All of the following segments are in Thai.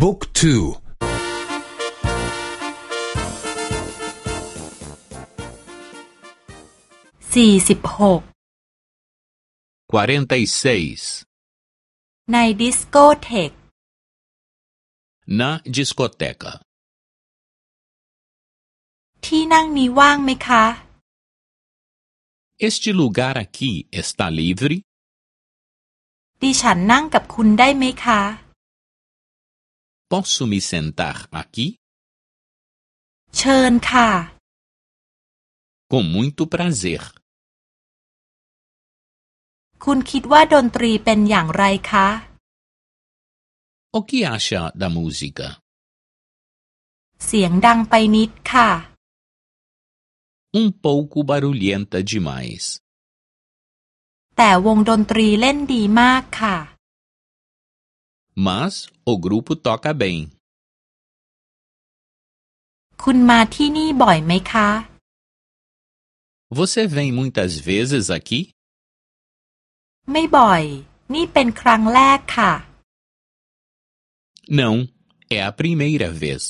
บุ๊กทูสี่สิบหกในดิสโกเทก na discoteca ที่นั่งนี้ว่างไหมคะ Este lugar aqui está livre? ดิฉันนั่งกับคุณได้ไหมคะ Posso me sentar aqui? เชิญค่ะ Com muito prazer. คุณคิดว่าดนตรีเป็นอย่างไรคะ O que acha da música? เสียงดังไปนิดค่ะ Um pouco barulhenta demais. แต่วงดนตรีเล่นดีมากค่ะ Mas o grupo toca bem. คุณมาที่นี่บ่อยไหมคะ Você vem muitas vezes aqui? ไม่บ่อย นี่เป็นครั้งแรกค่ะ Não, é a primeira vez.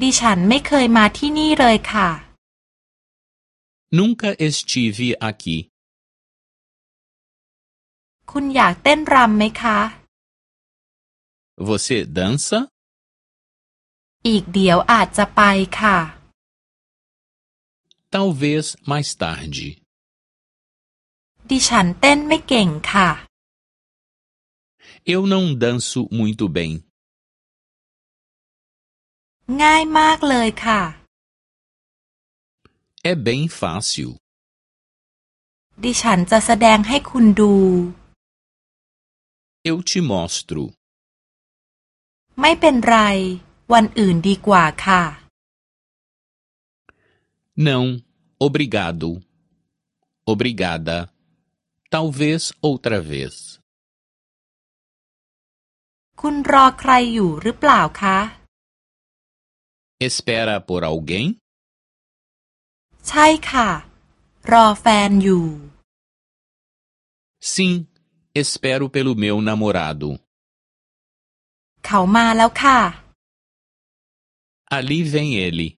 ดิฉันไม่เคยมาที่นี่เลยค่ะ Nunca estive aqui. คุณอยากเต้นรำไหมคะ Você dança? อีกเดี๋ยวอาจจะไปค่ะ Talvez mais tarde. ดิฉันเต้นไม่เก่งค่ะ Eu não danço muito bem. ง่ายมากเลยค่ะ É bem fácil. ดิฉันจะแสดงให้คุณดู Eu te mostro. ไม่เป็นไร วันอื่นดีกว่าค่ะ Não, obrigado. Obrigada. Talvez outra vez. คุณรอใครอยู่หรือเปล่าคะ Espera por alguém? ใช่ค่ะ รอแฟนอยู่ Sim, espero pelo meu namorado. เขามาแล้วค่ะ Ali vem ele.